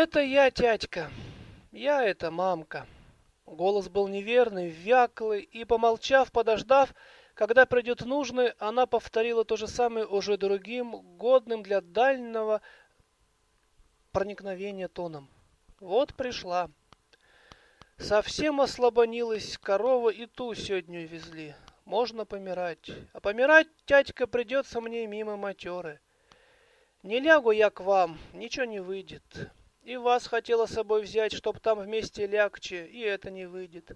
Это я, тятька. Я это мамка. Голос был неверный, вяклый, и, помолчав, подождав, когда придет нужный, она повторила то же самое уже другим, годным для дальнего проникновения тоном. Вот пришла. Совсем ослабонилась корова, и ту сегодня везли. Можно помирать. А помирать, тятька, придется мне мимо матеры. Не лягу я к вам, ничего не выйдет. И вас хотела с собой взять, чтоб там вместе лягче, и это не выйдет.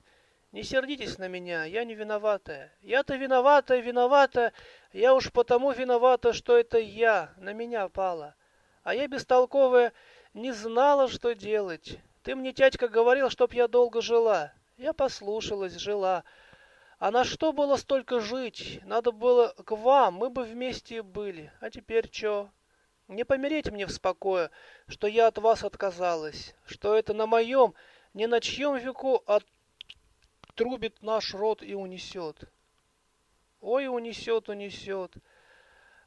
Не сердитесь на меня, я не виноватая. Я-то виноватая, виновата. Я уж потому виновата, что это я, на меня пала. А я бестолковая не знала, что делать. Ты мне, тятька, говорил, чтоб я долго жила. Я послушалась, жила. А на что было столько жить? Надо было к вам, мы бы вместе были. А теперь чё? Не помереть мне в спокое, что я от вас отказалась, что это на моем, не на чьем веку отрубит наш род и унесет. Ой, унесет, унесет.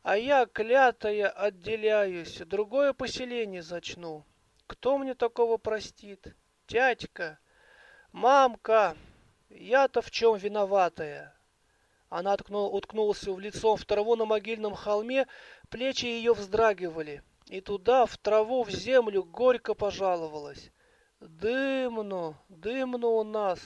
А я, клятая, отделяюсь, другое поселение зачну. Кто мне такого простит? Тятька, мамка, я-то в чем виноватая? Она откнул, уткнулась в лицо в траву на могильном холме, плечи ее вздрагивали. И туда, в траву, в землю, горько пожаловалась. Дымно, дымно у нас,